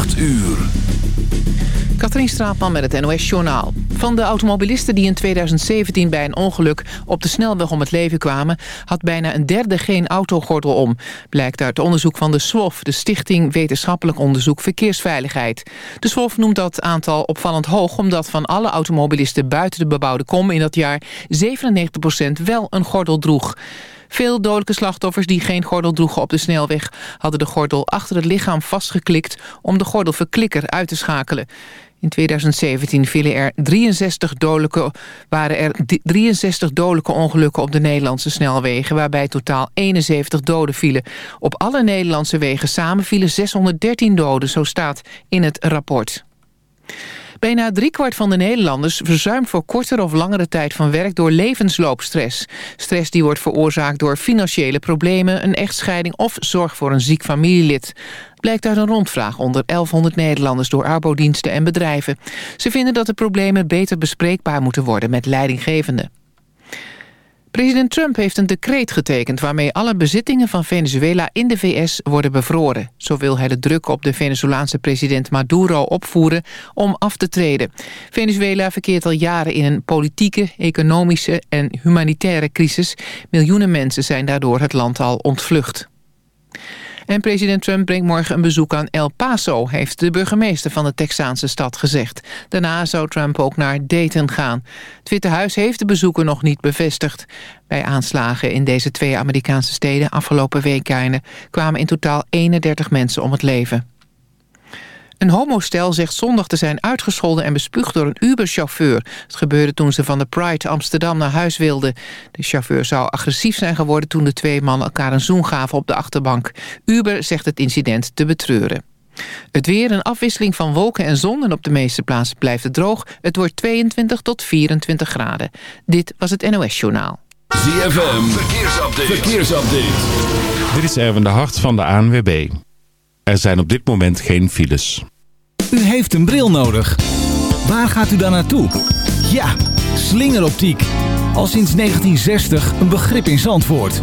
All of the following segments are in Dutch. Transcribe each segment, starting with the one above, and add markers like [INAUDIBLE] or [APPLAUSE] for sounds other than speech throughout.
8 uur. Katrien Straatman met het NOS-journaal. Van de automobilisten die in 2017 bij een ongeluk op de snelweg om het leven kwamen... had bijna een derde geen autogordel om. Blijkt uit onderzoek van de SWOF, de Stichting Wetenschappelijk Onderzoek Verkeersveiligheid. De SWOF noemt dat aantal opvallend hoog... omdat van alle automobilisten buiten de bebouwde kom in dat jaar 97% wel een gordel droeg. Veel dodelijke slachtoffers die geen gordel droegen op de snelweg... hadden de gordel achter het lichaam vastgeklikt om de gordelverklikker uit te schakelen. In 2017 vielen er 63 dodelijke, waren er 63 dodelijke ongelukken op de Nederlandse snelwegen... waarbij totaal 71 doden vielen. Op alle Nederlandse wegen samen vielen 613 doden, zo staat in het rapport. Bijna driekwart van de Nederlanders verzuimt voor kortere of langere tijd van werk door levensloopstress. Stress die wordt veroorzaakt door financiële problemen, een echtscheiding of zorg voor een ziek familielid. Blijkt uit een rondvraag onder 1100 Nederlanders door arbodiensten en bedrijven. Ze vinden dat de problemen beter bespreekbaar moeten worden met leidinggevenden. President Trump heeft een decreet getekend... waarmee alle bezittingen van Venezuela in de VS worden bevroren. Zo wil hij de druk op de Venezolaanse president Maduro opvoeren om af te treden. Venezuela verkeert al jaren in een politieke, economische en humanitaire crisis. Miljoenen mensen zijn daardoor het land al ontvlucht. En president Trump brengt morgen een bezoek aan El Paso... heeft de burgemeester van de Texaanse stad gezegd. Daarna zou Trump ook naar Dayton gaan. Het Witte Huis heeft de bezoeken nog niet bevestigd. Bij aanslagen in deze twee Amerikaanse steden afgelopen weekenden... kwamen in totaal 31 mensen om het leven. Een homostel zegt zondag te zijn uitgescholden en bespuugd door een Uber-chauffeur. Het gebeurde toen ze van de Pride Amsterdam naar huis wilden. De chauffeur zou agressief zijn geworden toen de twee mannen elkaar een zoen gaven op de achterbank. Uber zegt het incident te betreuren. Het weer, een afwisseling van wolken en zon en op de meeste plaatsen blijft het droog. Het wordt 22 tot 24 graden. Dit was het NOS Journaal. ZFM, verkeersupdate. verkeersupdate. Dit is Erwin de Hart van de ANWB. Er zijn op dit moment geen files. U heeft een bril nodig. Waar gaat u dan naartoe? Ja, slingeroptiek. Al sinds 1960 een begrip in Zandvoort.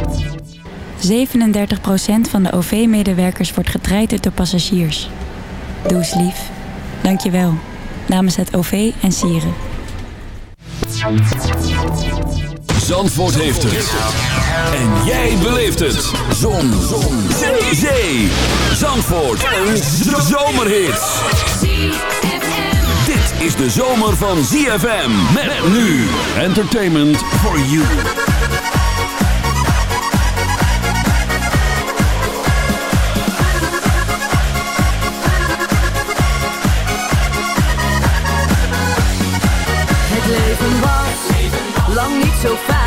37% van de OV-medewerkers wordt getraind door passagiers. Doe lief. Dank je wel. Namens het OV en Sieren. Zandvoort heeft het. En jij beleeft het. Zon. Zon. Zee. Zandvoort. Een zomerhit. Dit is de zomer van ZFM. Met nu. Entertainment for you. Was lang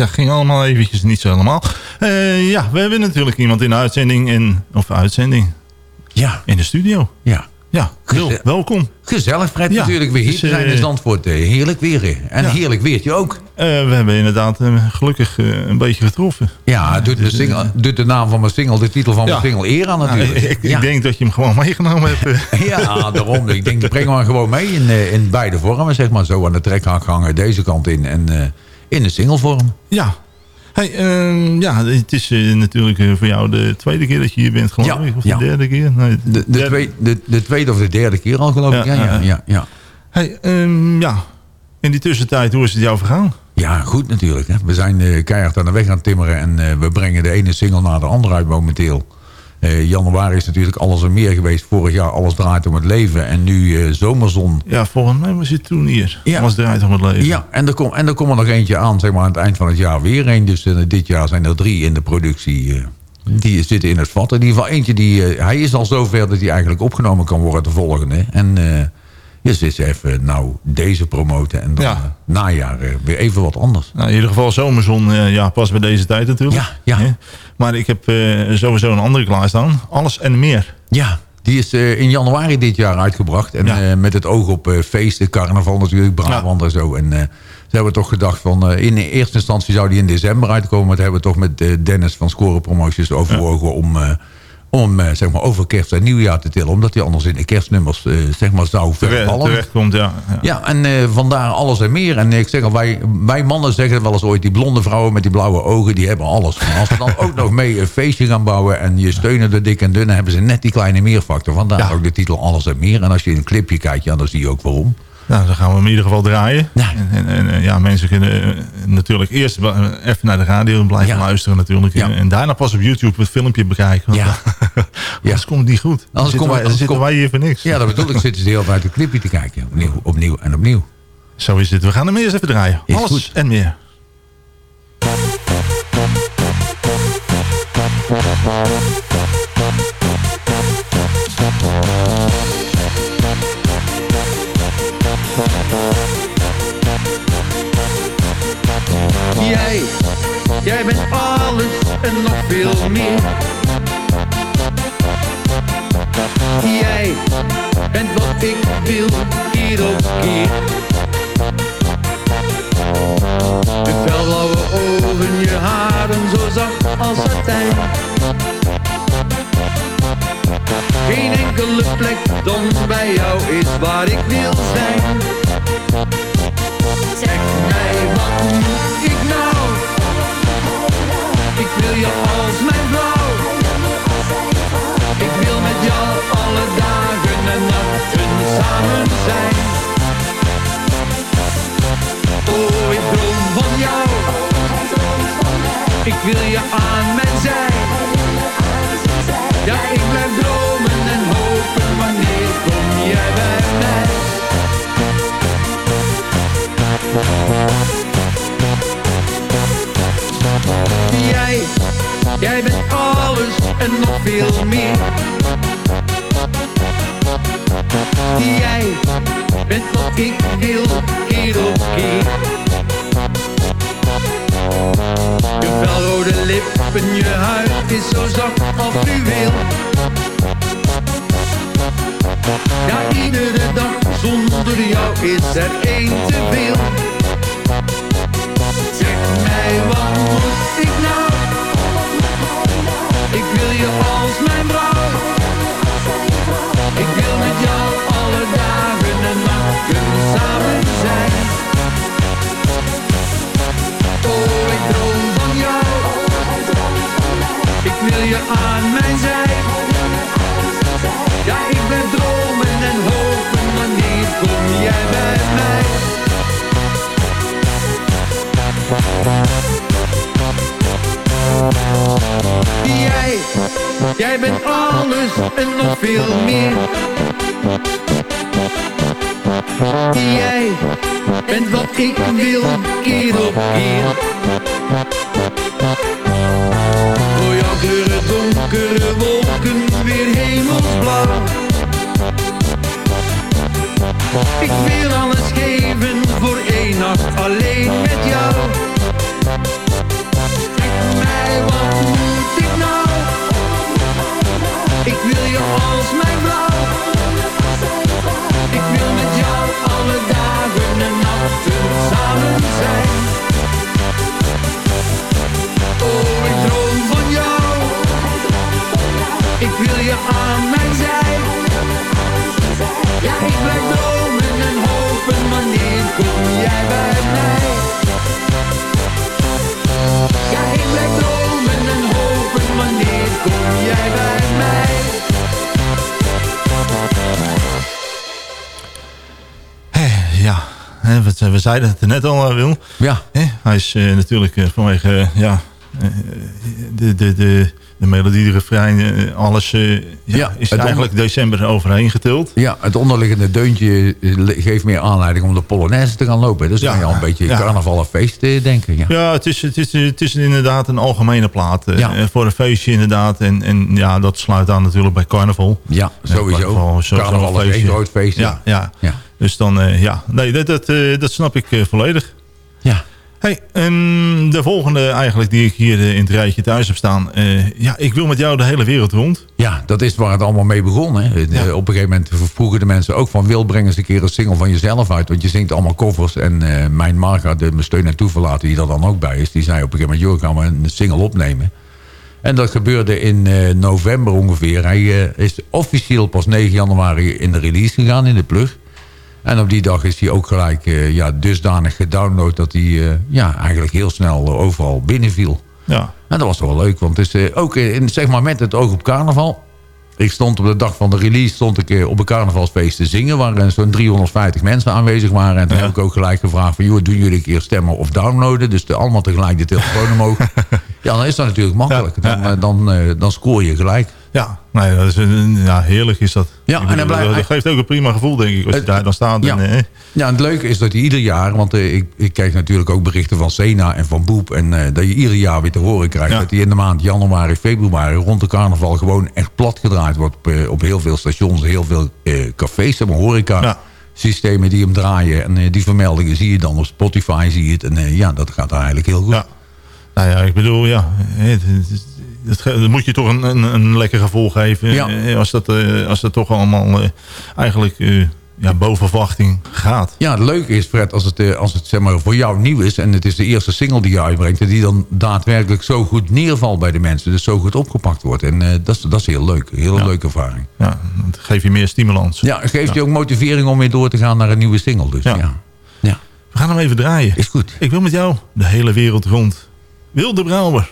ja, ging allemaal eventjes niet zo helemaal. Eh, ja, we hebben natuurlijk iemand in de uitzending, in, of uitzending, Ja, in de studio. ja. Ja, Wil, welkom. Gezellig, Fred, Ja, natuurlijk weer hier dus, te zijn eh, in Zandvoort. eh, Heerlijk weer. eh. En Ja. heerlijk weertje ook. Eh, we hebben inderdaad eh, gelukkig eh, een beetje getroffen. Ja, doet de, single, doet de naam van mijn single, de titel van Ja. mijn single eer aan natuurlijk. ik, ik denk dat je hem gewoon meegenomen hebt. eh. [LAUGHS] ja, daarom. Ik denk, ik breng hem gewoon mee in, eh, in beide vormen, zeg maar. Zo aan de trekhak hangen, deze kant in en eh, in de singlevorm. ja. Hey, ehm, ja, het is eh, natuurlijk eh, voor jou de tweede keer dat je hier bent, geloof Ja, ik. Of de derde keer. Nee, De, de, derde. twee- de, de tweede of de derde keer al, geloof ik. Ja, Ja, ja. Hey, ehm, ja. In die tussentijd, hoe is het jou vergaan? Ja, goed natuurlijk. Hè. We zijn eh, keihard aan de weg aan het timmeren en we brengen de ene single naar de andere uit momenteel. Eh, januari is natuurlijk alles en meer geweest. Vorig jaar alles draait om het leven. En nu eh, zomerzon. Ja, volgens mij was het toen hier. Ja. Alles draait om het leven. Ja, en er, komt en er komt er nog eentje aan, zeg maar, aan het eind van het jaar weer een. Dus eh, dit jaar zijn er drie in de productie. die zitten in het vat. In ieder geval eentje die... hij is al zover dat hij eigenlijk opgenomen kan worden, de volgende. En je zit even, nou, deze promoten. En dan Ja. eh, najaar eh, weer even wat anders. Nou, in ieder geval zomerzon, eh, ja, pas bij deze tijd natuurlijk. Ja, ja. Maar ik heb sowieso een andere klaarstaan. Alles en meer. Ja, die is in januari dit jaar uitgebracht. En Ja. met het oog op feesten, carnaval natuurlijk, Brabant en zo. En ze hebben toch gedacht van... in eerste instantie zou die in december uitkomen. Maar dat hebben we toch met Dennis van Score Promotions overwogen... om, om eh, zeg maar, over kerst en nieuwjaar te tillen. Omdat hij anders in de kerstnummers eh, zeg maar, zou vervallen. terecht komt, ja. ja. Ja, en eh, vandaar alles en meer. En ik zeg al, wij, wij mannen zeggen wel eens ooit... die blonde vrouwen met die blauwe ogen, die hebben alles. Maar als we dan ook nog mee een feestje gaan bouwen... en je steunen de dik en dunne... hebben ze net die kleine meerfactor. Vandaar Ja. ook de titel Alles en Meer. En als je in een clipje kijkt, ja, dan zie je ook waarom. Nou, dan gaan we hem in ieder geval draaien. Ja. En, en, en, eh, ja, mensen kunnen eh, natuurlijk eerst eh, even naar de radio blijven Ja. luisteren natuurlijk. Ja. En daarna pas op YouTube het filmpje bekijken. Want Ja. [LAUGHS] Anders komt het niet goed. Zitten, wij, anders zitten komt- wij hier voor niks. Ja, dat bedoel ik. Zitten ze hele tijd het clipje te kijken. Opnieuw, opnieuw en opnieuw. Zo is het. We gaan hem eerst even draaien. Is Alles goed. en meer. Jij, jij bent alles en nog veel meer. Jij bent wat ik wil, keer op keer. Je felblauwe ogen, je haren zo zacht als satijn. Geen enkele plek dan bij jou is waar ik wil zijn. Zeg mij, wat moet ik nou? Ik wil je als mijn vrouw. Ik wil met jou alle dagen en nachten samen zijn. Oh, ik droom van jou. Ik wil je aan mijn zij. Ja, ik blijf dromen en hopen, wanneer kom jij bij mij? Jij, jij bent alles en nog veel meer. Jij bent wat ik wil, keer op keer. Felrode lippen, je huid is zo zacht als fluweel. Ja, iedere dag zonder jou is er één te veel. Zeg mij, wat jij bent alles en nog veel meer. Jij bent wat ik wil, keer op keer. Voor jou kleuren donkere wolken weer hemelsblauw. Ik wil alles geven voor één nacht alleen met jou. Oh, ik droom van jou. Ik wil je aan mijn zij. Ja, ik blijf dromen en hopen, wanneer kom jij bij mij? Ja, ik blijf dromen en hopen, wanneer kom jij bij mij? We, zeiden het er net al, eh, Wil. Ja. Hij is eh, natuurlijk eh, vanwege ja, de, de, de, de melodie, de refrein, eh, alles eh, ja, Ja, is eigenlijk december overheen getild. Ja, het onderliggende deuntje eh, geeft meer aanleiding om de Polonaise te gaan lopen. Dus dan Ja, je al een beetje ja. carnaval en feest denken. Ja. Ja, het is, het, is, het is inderdaad een algemene plaat. Ja. Voor een feestje inderdaad. En, en ja, dat sluit aan natuurlijk bij carnaval. Ja, sowieso. carnaval is Carnaval een is feestje. groot feest. Ja, ja. Dus dan, ja. Nee, dat, dat, dat snap ik volledig. Hey, en de volgende eigenlijk die ik hier eh, in het rijtje thuis heb staan. eh, ja, ik wil met jou de hele wereld rond. Ja, dat is waar het allemaal mee begon. Hè. Eh, Op een gegeven moment vroegen de mensen ook van... wil breng eens een keer een single van jezelf uit. Want je zingt allemaal covers. En mijn Marga, de mijn steun en toeverlaten die er dan ook bij is... die zei op een gegeven moment... joh, gaan we een single opnemen. En dat gebeurde in november ongeveer. Hij is officieel pas 9 januari in de release gegaan in de plug. En op die dag is hij ook gelijk eh, ja, dusdanig gedownload... dat hij eh, ja, eigenlijk heel snel overal binnenviel. Ja. En dat was wel leuk, want het is eh, ook in, zeg maar met het oog op carnaval. Ik stond op de dag van de release stond ik op een carnavalsfeest te zingen... waar zo'n 350 mensen aanwezig waren. En toen heb ik ook gelijk gevraagd van... joh, doen jullie een keer stemmen of downloaden? Dus de, allemaal tegelijk de telefoon omhoog. [LAUGHS] ja, dan is dat natuurlijk makkelijk. Dan, dan, eh, dan scoor je gelijk. Ja, nee, dat is een, ja, heerlijk is dat. Ja, en dan bedoel, blijft- dat geeft ook een prima gevoel, denk ik, als je daar dan staat. Ja. En, eh, Ja, en het leuke is dat hij ieder jaar... want eh, ik, ik krijg natuurlijk ook berichten van Sena en van Boep... en eh, dat je ieder jaar weer te horen krijgt... Ja. dat hij in de maand januari, februari... rond de carnaval gewoon echt plat gedraaid wordt... op, op heel veel stations, heel veel cafés, zeg maar, horeca... Ja. systemen die hem draaien. En die vermeldingen zie je dan op Spotify, zie je het. En ja, dat gaat eigenlijk heel goed. ja. Nou ja, ik bedoel, ja, het, dat moet je toch een, een, een lekker gevoel geven. Ja. eh, Als, dat, eh, als dat toch allemaal eh, eigenlijk ja, boven verwachting gaat. Ja, het leuke is, Fred, als het, als het zeg maar, voor jou nieuw is... en het is de eerste single die je uitbrengt... en die dan daadwerkelijk zo goed neervalt bij de mensen... dus zo goed opgepakt wordt. En dat, is, dat is heel leuk. Een hele Ja. leuke ervaring. Ja, dat geeft je meer stimulans. Ja, geeft je ook motivering om weer door te gaan naar een nieuwe single. Dus ja. Ja. ja. We gaan hem even draaien. Is goed. Ik wil met jou de hele wereld rond. Wilde Brouwer.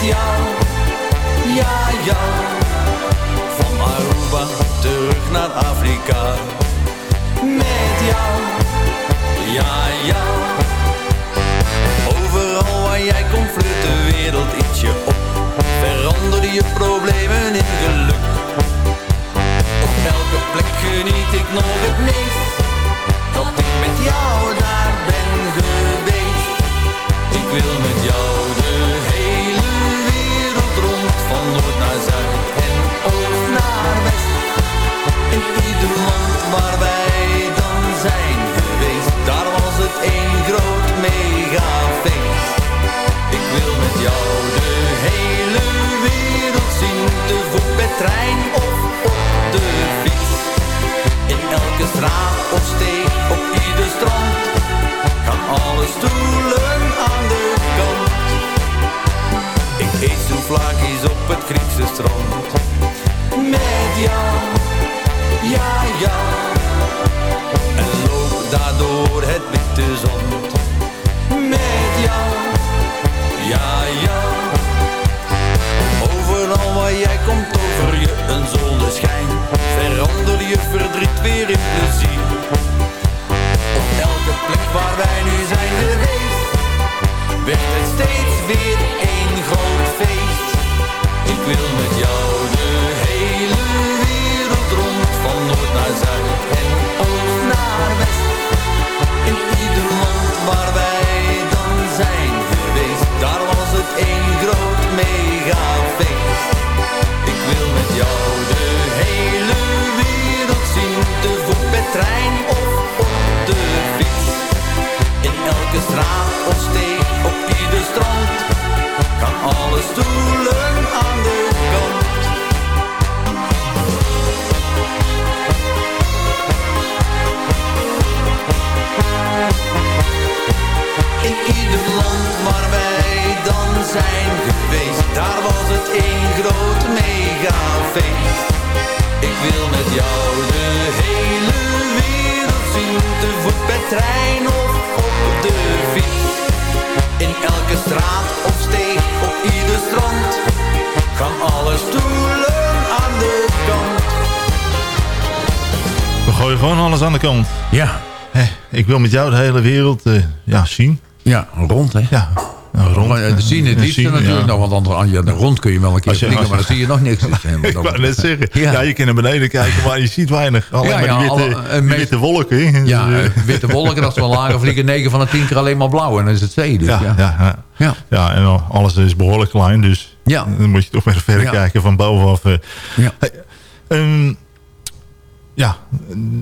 Jou, ja, ja. Van Aruba terug naar Afrika. Met jou, ja, ja. Overal waar jij komt vlucht de wereld ietsje op. Verander je problemen in geluk. Op elke plek geniet ik nog het meest. Dat ik met jou daar ben geweest. Ik wil met jou de hele wereld rond. Van noord naar zuid en oost naar west. In ieder land waar wij dan zijn geweest. Daar was het één groot megafeest. Ik wil met jou de hele wereld zien. Te voet met trein Ja. Ik wil met jou de hele wereld eh, ja, zien. Ja, rond hè. Ja, nou, rond. Maar, eh, de zien het liefste zien, natuurlijk ja. nog, want anders, ja, de rond kun je wel een keer vliegen, maar dan zie je nog niks. [LAUGHS] Ik wou net zeggen, ja. Ja. je kan naar beneden kijken, maar je ziet weinig. Alleen Ja, maar ja, die witte, alle- eh, die witte wolken. Ja, witte wolken, als we lager vliegen, 9 van de 10 keer alleen maar blauw. En dan is het zee. Dus, ja, ja. ja. Ja, Ja. ja. en al- alles is behoorlijk klein, dus Ja. dan moet je toch weer verder Ja. kijken van bovenaf. eh. Ja. Hey, ehm, ja,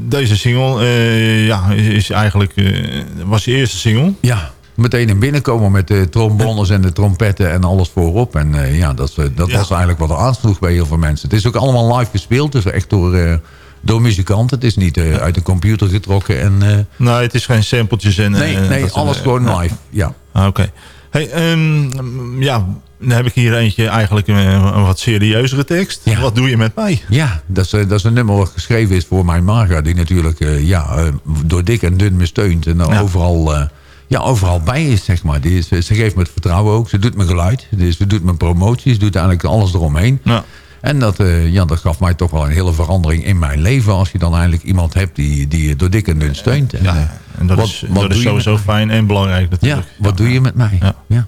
deze single eh, ja, is, is eigenlijk, eh, was je eerste single. Ja, meteen in binnenkomen met de trombones en de trompetten en alles voorop. En eh, ja, dat, dat Ja. was eigenlijk wat er aansloeg bij heel veel mensen. Het is ook allemaal live gespeeld, dus echt door, door muzikanten. Het is niet uit de computer getrokken. En, Nee, het is geen sampletjes en... nee, nee alles gewoon live. Ja. Ah, Oké. Hey, ehm, ja, dan heb ik hier eentje eigenlijk een, een wat serieuzere tekst. Ja. Wat doe je met mij? Ja, dat is, eh, dat is een nummer wat geschreven is voor mijn Marga. Die natuurlijk eh, ja, eh, door dik en dun me steunt. En dan Ja. overal, eh, ja, overal bij is, zeg maar. Die is, eh, ze geeft me het vertrouwen ook. Ze doet mijn geluid. Dus ze doet mijn promoties. Ze doet eigenlijk alles eromheen. Ja. En dat, eh, ja, dat gaf mij toch wel een hele verandering in mijn leven. Als je dan eigenlijk iemand hebt die, die je door dik en dun steunt. En, Ja, eh, en dat wat- is, wat dat is doe sowieso fijn en belangrijk ja, natuurlijk. wat doe je met mij? Ja. Ja.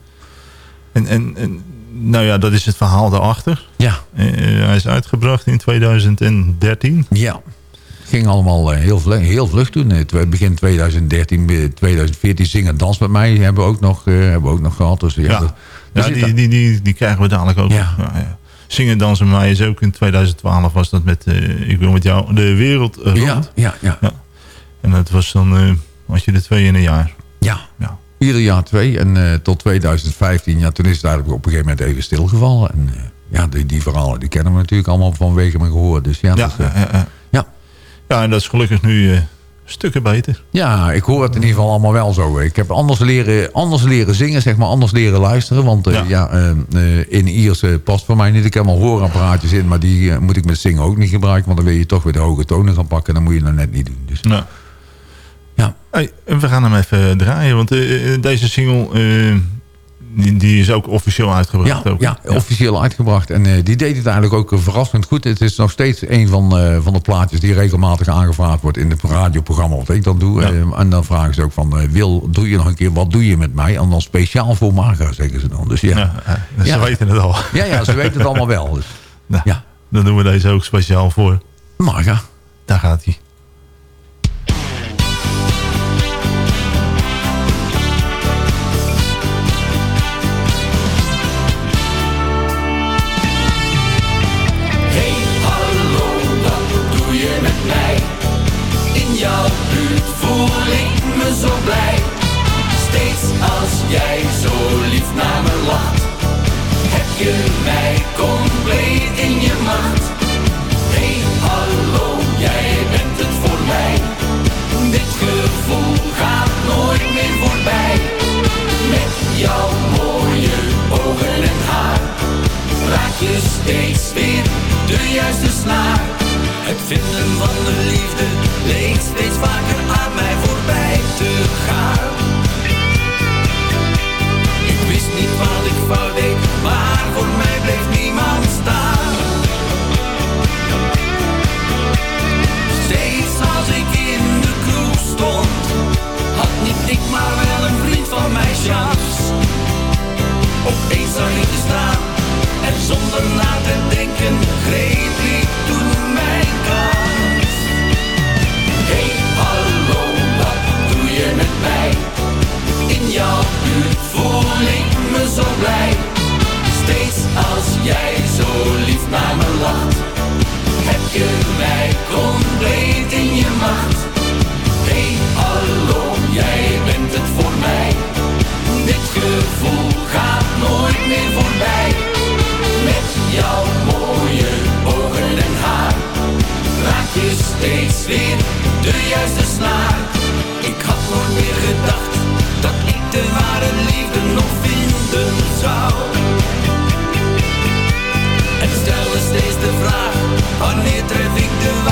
En, en, en nou ja, dat is het verhaal daarachter. Ja. Eh, hij is uitgebracht in 2013. Ja. Het ging allemaal eh, heel, vlug, heel vlug toen. Eh, Begin 2013, eh, 2014 Zing en Dans met mij hebben we ook nog, eh, hebben we ook nog gehad. Dus, ja, Ja, dat- ja zit die, die, die, die krijgen we dadelijk ook. Ja. Ja, ja. Zingen, dansen mij is ook in 2012 was dat met eh, Ik wil met jou de wereld rond. ja, ja, ja. Ja. En dat was dan, eh had je er twee in een jaar. ja. Ja. Ieder jaar twee. En eh, tot 2015, ja, toen is het eigenlijk op een gegeven moment even stilgevallen. En ja, die, die verhalen die kennen we natuurlijk allemaal vanwege mijn gehoor. Dus ja, Ja, dat, ja, ja, ja. ja. ja, en dat is gelukkig nu stukken beter. Ja, ik hoor het in ieder geval allemaal wel zo. Ik heb anders leren, anders leren zingen, zeg maar, anders leren luisteren. Want eh, Ja. ja. eh, eh, in Iers past voor mij niet. Ik heb al hoorapparaatjes in, maar die moet ik met zingen ook niet gebruiken. Want dan wil je toch weer de hoge tonen gaan pakken. Dan moet je dat net niet doen. Dus Nou. ja, Hey, en we gaan hem even draaien, want deze single, Die, die is ook officieel uitgebracht. Ja, ook. ja, officieel uitgebracht. En eh, die deed het eigenlijk ook eh, verrassend goed. Het is nog steeds een van, eh, van de plaatjes die regelmatig aangevraagd wordt in het radioprogramma wat ik dan doe. Eh, en dan vragen ze ook van, Wil, doe je nog een keer, wat doe je met mij? En dan speciaal voor Marga, zeggen ze dan. Dus ja. Ja, ja, ze weten het al. Ja, ja, ze weten het allemaal wel. Dus. [LAUGHS] Nou, Ja. Dan doen we deze ook speciaal voor. Marga. Daar gaat hij. Jouw buurt voel ik me zo blij. Steeds als jij zo lief naar me lacht, heb je mij compleet in je macht. Hey, hallo, jij bent het voor mij. Dit gevoel gaat nooit meer voorbij. Met jouw mooie ogen en haar raak je steeds weer de juiste snaar. Het vinden van de liefde leek steeds vaker aan mij voorbij te gaan. Ik wist niet wat ik fout deed, maar voor mij bleef niemand staan. Steeds als ik in de kroeg stond, had niet ik maar wel een vriend van mij chance. Opeens zag ik je staan en zonder na te denken jij zo lief naar me lacht, heb je mij compleet in je macht. Hey, hallo, jij bent het voor mij. Dit gevoel gaat nooit meer voorbij. Met jouw mooie ogen en haar raak je steeds weer de juiste snaar. Ik had nooit meer gedacht dat ik de ware liefde nog vinden zou. De vraag, wanneer tref ik de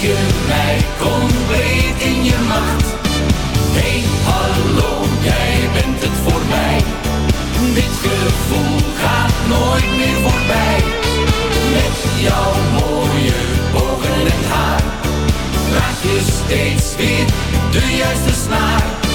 je mij compleet in je macht. Hey, hallo, jij bent het voor mij. Dit gevoel gaat nooit meer voorbij. Met jouw mooie ogen en haar raak je steeds weer de juiste snaar.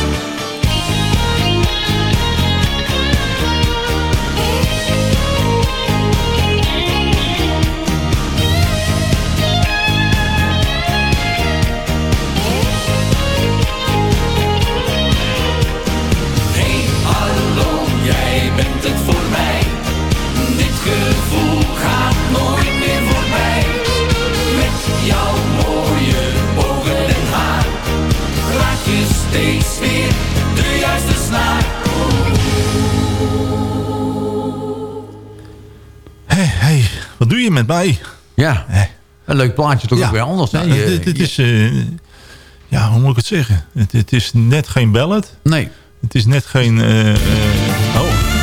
Met mij? Ja, een leuk plaatje toch ook weer anders. Hè? Dit, dit is... eh, ja, hoe moet ik het zeggen? Het, het is net geen ballad. Nee. Het is net geen... eh, eh, oh.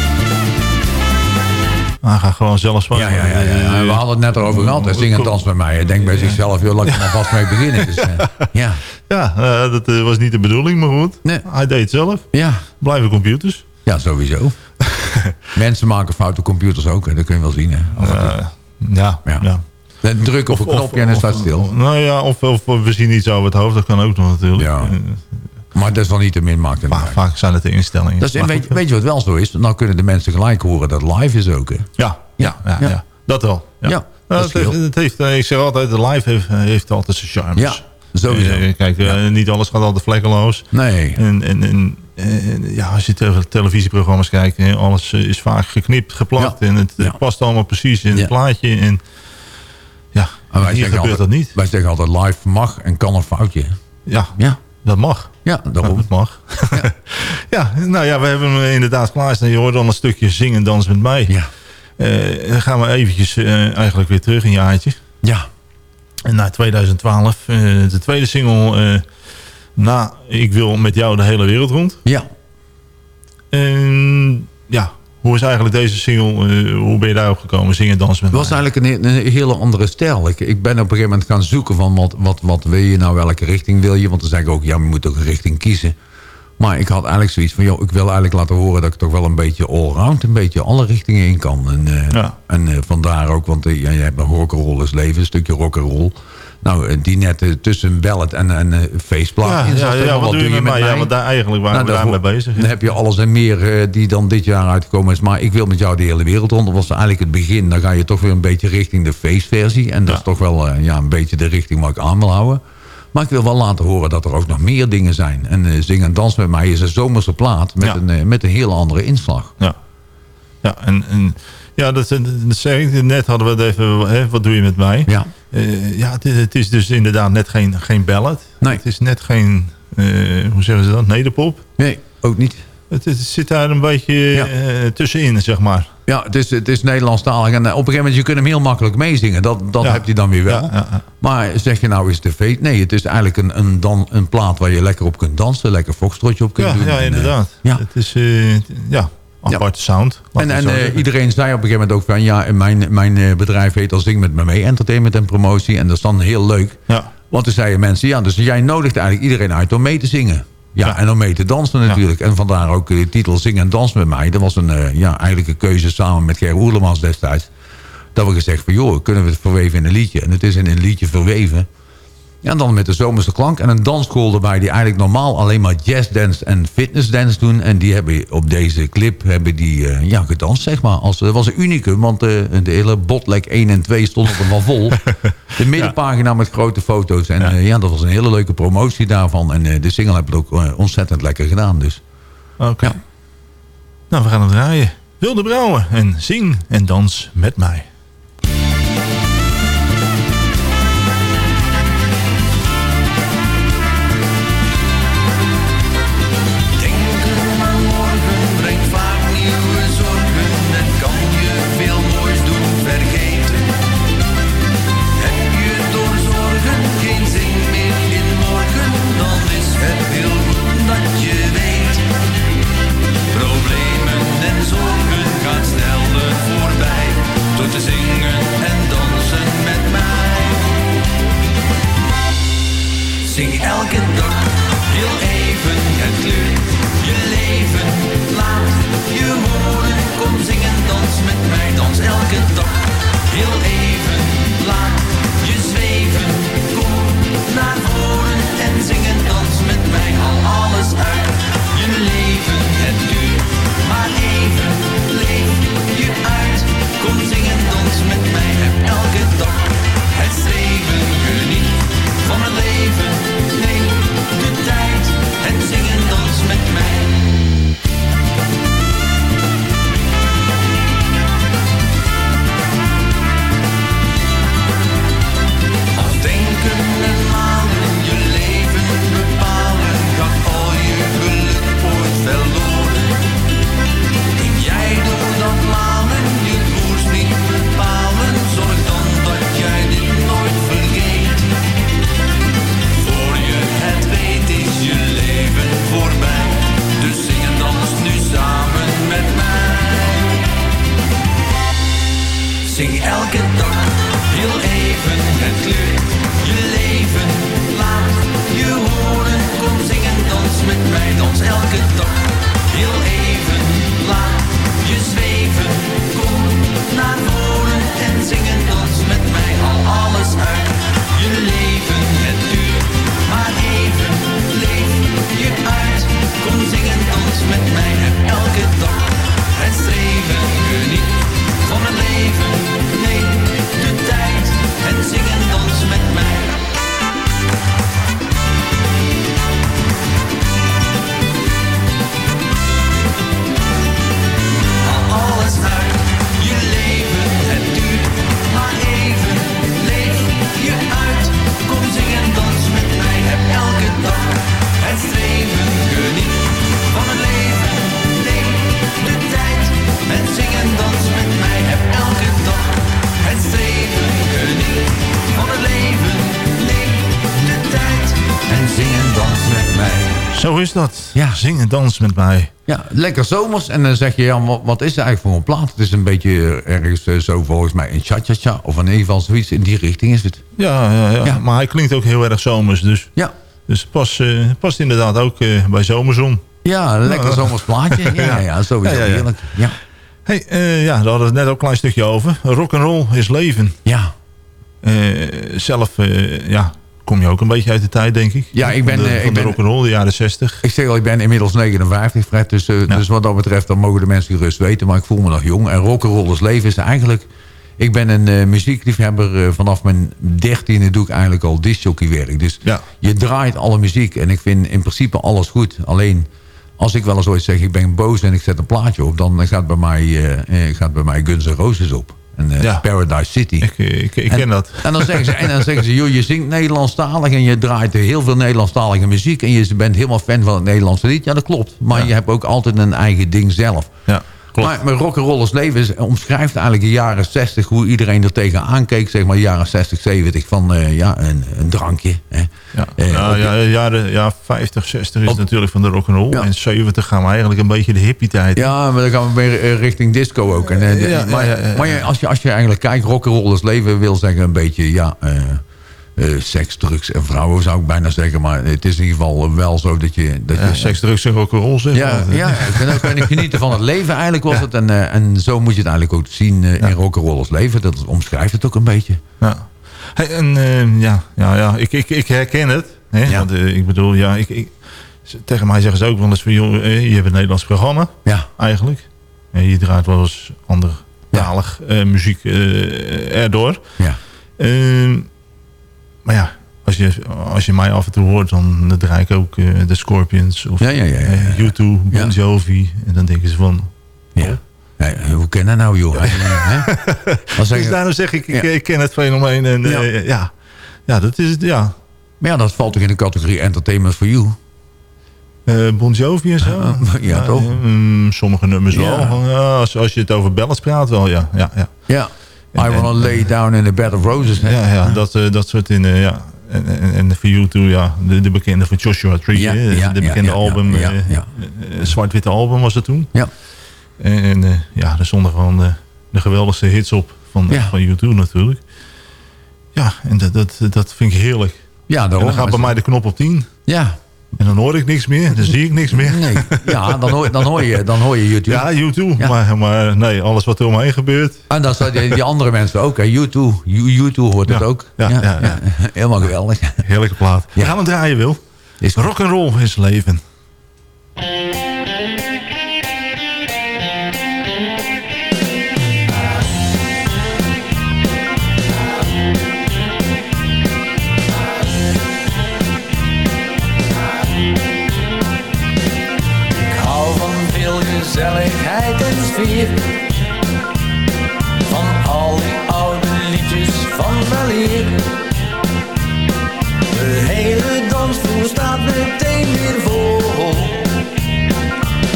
Hij gaat gewoon zelf Ja, ja, ja, ja, ja. We hadden het net erover gehad. Hij zingt en dans met mij. Hij denkt bij zichzelf, joh, laat ik er vast mee beginnen. Dus, eh, [LAUGHS] ja. Ja, eh, dat eh, was niet de bedoeling, maar goed. Hij deed het zelf. Ja. Blijven computers. Ja, sowieso. [LAUGHS] Mensen maken foute computers ook, hè. dat kun je wel zien. Hè. Eh, ja, ja. Druk op een knopje en het staat stil. Nou ja, of, of we zien iets over het hoofd. Dat kan ook nog natuurlijk. Ja. Maar dat is wel niet te min maakt uit. Vaak zijn het de instellingen. Dat is, Maar weet, weet je wat wel zo is? Dan kunnen de mensen gelijk horen dat live is ook. Hè? Ja, ja, ja, ja. dat wel. Ja. Ja, Nou, dat het, het heeft, eh, ik zeg altijd, de live heeft, heeft altijd zijn charmes. Ja, sowieso. Eh, Kijk, eh, niet alles gaat altijd vlekkeloos. Nee. En, en, en ja, als je te- televisieprogramma's kijkt, hè, alles eh, is vaak geknipt, geplakt. En het, past allemaal precies in het plaatje. En ja, Maar wij hier zeggen gebeurt altijd, dat niet. Wij zeggen altijd live mag en kan een foutje. Ja, Ja. dat mag. Ja, daarom. Dat mag. Ja, [LAUGHS] Ja, nou ja, we hebben hem inderdaad klaarstaan. Je hoort al een stukje zingen dans met mij. Ja. Eh, dan gaan we eventjes eh, eigenlijk weer terug een jaartje. Ja. En naar 2012. eh, de tweede single. Na Ik wil met jou de hele wereld rond. Ja. En ja, hoe is eigenlijk deze single? eh, hoe ben je daarop gekomen? Zingen dans met Het was eigenlijk een, een hele andere stijl. Ik, ik ben op een gegeven moment gaan zoeken van wat, wat, wat wil je nou, welke richting wil je? Want dan zeg ik ook, ja, je moet ook een richting kiezen. Maar ik had eigenlijk zoiets van, joh, ik wil eigenlijk laten horen dat ik toch wel een beetje allround, een beetje alle richtingen in kan. En, eh, Ja. en eh, vandaar ook, want ja, je hebt een rock'n'roll is leven, een stukje rock'n'roll. Nou, eh, die net eh, tussen ballad en, en eh, feestplaat. Ja, wat doe je met mij? Ja, want daar eigenlijk waren Nou, we daarmee bezig. Dan heb je alles en meer eh, die dan dit jaar uitgekomen is. Maar ik wil met jou de hele wereld rond. Dat was eigenlijk het begin. Dan ga je toch weer een beetje richting de feestversie. En dat is toch wel eh, ja, een beetje de richting waar ik aan wil houden. Maar ik wil wel laten horen dat er ook nog meer dingen zijn. En eh, Zing en Dans met mij is een zomerse plaat met, Ja. een, eh, met een hele andere inslag. Ja, ja en, en ja, dat, dat zeg ik. Net hadden we het even, hè, wat doe je met mij? Ja. Eh, ja, het, het is dus inderdaad net geen, geen ballad. Nee. Het is net geen, eh, hoe zeggen ze dat, nederpop. Nee, ook niet. Het, het zit daar een beetje Ja. eh, tussenin, zeg maar. Ja, het is, het is Nederlandstalig. En op een gegeven moment, je kunt hem heel makkelijk meezingen. Dat, dat Ja. heb je dan weer wel. Ja. Maar zeg je nou, is het een feest? Nee, het is eigenlijk een, een, dan, een plaat waar je lekker op kunt dansen. Lekker foxtrotje op kunt Ja, doen. ja, En, inderdaad. ja. Het is, ja, aparte sound. laat En, eh, iedereen zei op een gegeven moment ook van... ja, mijn, mijn eh, bedrijf heet al Zing met me mee. Entertainment en promotie. En dat is dan heel leuk. Ja. Want toen zeiden mensen... ja, dus jij nodigt eigenlijk iedereen uit om mee te zingen. Ja, Ja. en om mee te dansen natuurlijk. En vandaar ook de titel Zing en Dans met mij. Dat was een, eh, ja, eigenlijk een keuze samen met Ger Oerlemans destijds. Dat we gezegd van, joh, kunnen we het verweven in een liedje? En het is in een liedje verweven. Ja, en dan met de zomerse klank en een dansschool erbij... die eigenlijk normaal alleen maar jazzdance en fitnessdance doen. En die hebben op deze clip hebben die, eh, ja, gedanst, zeg maar. Als, dat was een unicum, want eh, de hele botlek 1 en 2 stonden er van vol. [LAUGHS] De middenpagina met grote foto's. En ja. ja, dat was een hele leuke promotie daarvan. En eh, de single hebben het ook eh, ontzettend lekker gedaan. Dus. Oké. Ja. Nou, we gaan het draaien. Wilde Brouwen en zing en dans met mij. Ja. Zing en dans met mij. Ja, lekker zomers. En dan zeg je, ja, wat, wat is het eigenlijk voor een plaat? Het is een beetje eh, ergens eh, zo volgens mij een cha-cha-cha. Of in ieder geval zoiets in die richting is het. Ja, ja, ja. Ja. maar hij klinkt ook heel erg zomers. Dus, Ja, dus past, eh, past inderdaad ook bij zomerzon. ja een lekker zomers plaatje. [LAUGHS] Ja, ja, sowieso Ja, heerlijk. Ja. Hey, ja, daar hadden we het net ook een klein stukje over. Rock and roll is leven. ja. Zelf ja, kom je ook een beetje uit de tijd, denk ik. Ja, ik ben, Van de, eh, van ik ben- rock and roll, de jaren 60. Ik zeg al, ik ben inmiddels 59, Fred. Dus, eh, Ja. dus wat dat betreft, dan mogen de mensen gerust weten. Maar ik voel me nog jong. En rock'n'rollers leven is eigenlijk... Ik ben een eh, muziekliefhebber. vanaf mijn dertiende doe ik eigenlijk al discjockeywerk. Dus Ja. je draait alle muziek. En ik vind in principe alles goed. Alleen, als ik wel eens ooit zeg, ik ben boos en ik zet een plaatje op... dan gaat bij mij, gaat bij mij Guns N' Roses op. En Ja. Paradise City. Ik, eh, ik, ik En- ken dat. En dan zeggen ze, en dan zeggen ze joh, je zingt Nederlandstalig en je draait heel veel Nederlandstalige muziek en je bent helemaal fan van het Nederlandse lied. Ja, dat klopt. Maar Ja. je hebt ook altijd een eigen ding zelf. Ja, klopt. Maar mijn rock'n'rollers leven is- omschrijft eigenlijk de jaren 60, hoe iedereen er tegenaan keek, zeg maar jaren 60, 70, van eh, ja, een, een drankje. Hè. Ja, Eh, ja, jaren ja, 50, 60 is Op- natuurlijk van de rock'n'roll. Ja. En 70 gaan we eigenlijk een beetje de hippie tijd. Ja, maar dan gaan we weer eh, richting disco ook. En, eh, Ja, maar maar als, je, als je eigenlijk kijkt, rock'n'rollers leven wil zeggen een beetje, ja, eh, eh, seks, drugs en vrouwen zou ik bijna zeggen. Maar het is in ieder geval wel zo dat je... Dat Ja, je seks, drugs en rock'n'roll zeg Ja, ja, ik ben ook ben genieten van het leven eigenlijk was het. En, eh, en zo moet je het eigenlijk ook zien eh, in rock'n'rollers leven. Dat omschrijft het ook een beetje. Ja. Hey, en ja, ja, ja ik, ik, ik herken het. Hè? Ja. Want, ik bedoel, ja, ik, tegen mij zeggen ze ook wel eens van, joh, je hebt een Nederlands programma, Ja, eigenlijk. En je draait wel eens andertalig eh, muziek erdoor. ja. Ehm, maar ja, als je, als je mij af en toe hoort, dan draai ik ook eh, de Scorpions of Ja, ja, ja, ja, eh, ja. U2, Bon. Jovi. En dan denken ze van... ja. Ja, hoe ken dat nou, joh? Dan [LAUGHS] Dus daarom zeg ik, ik, ken het fenomeen. En Ja. ja, dat is het, ja. maar ja, dat valt toch in de categorie entertainment for you? Eh, bon Jovi en zo. [LAUGHS] Ja, toch? mm, sommige nummers wel. Als, als je het over ballads praat wel, ja. Ja, ja. Ja. En- I wanna en- lay down in the bed of roses. Hè? ja, ja dat, eh, dat soort dingen, ja. En, en, en voor you too, ja. De, de bekende van Joshua Tree. Ja, ja, de bekende ja, album. ja, eh, ja. eh, Zwart-witte album was het toen. Ja. En, en eh, ja, er stonden gewoon de, de geweldigste hits op van, Ja. van U2 natuurlijk. Ja, en dat, dat, dat vind ik heerlijk. Ja, En daarom. dan gaat bij mij de knop op 10. Ja. En dan hoor ik niks meer. Dan zie ik niks meer. Nee. Ja, [LAUGHS] dan hoor, dan hoor, je, dan hoor je YouTube. Ja, YouTube. Ja. Maar, maar nee, alles wat er omheen gebeurt. En dat zijn die, die andere mensen ook. Hè. YouTube, YouTube hoort het ook. Ja, ja, ja. [LAUGHS] Helemaal geweldig. Heerlijke plaat. We Ja. gaan hem draaien, Wil. Rock and roll is leven. Gezelligheid en sfeer. Van al die oude liedjes van weleer. De hele dansvloer staat meteen weer vol.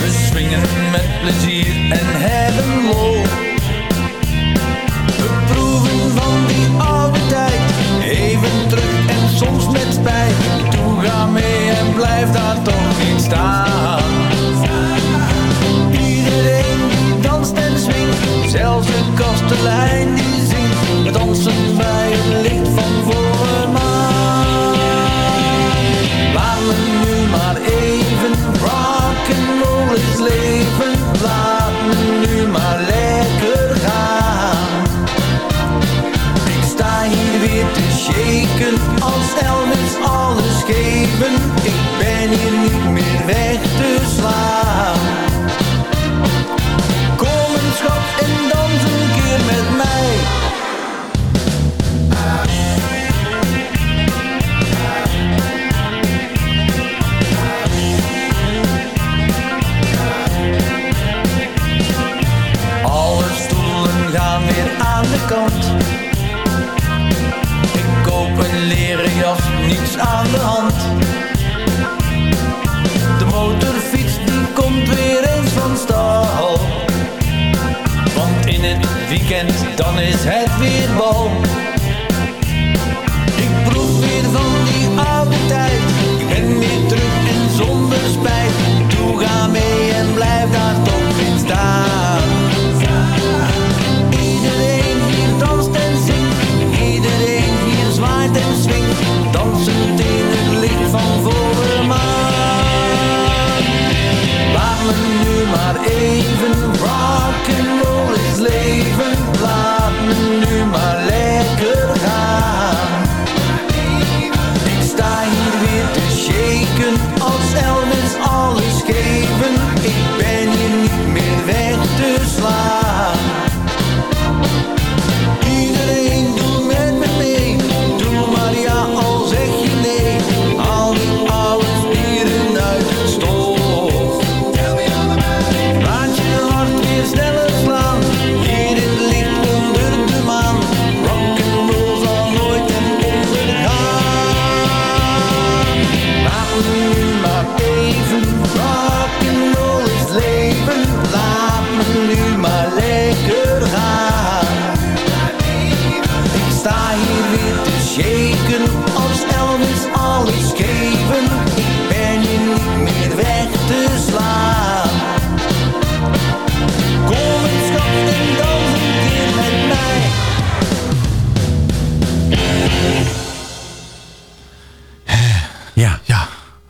We swingen met plezier en hebben lol. We proeven van die oude tijd. Even terug en soms met spijt. Toe ga mee en blijf daar toch niet staan.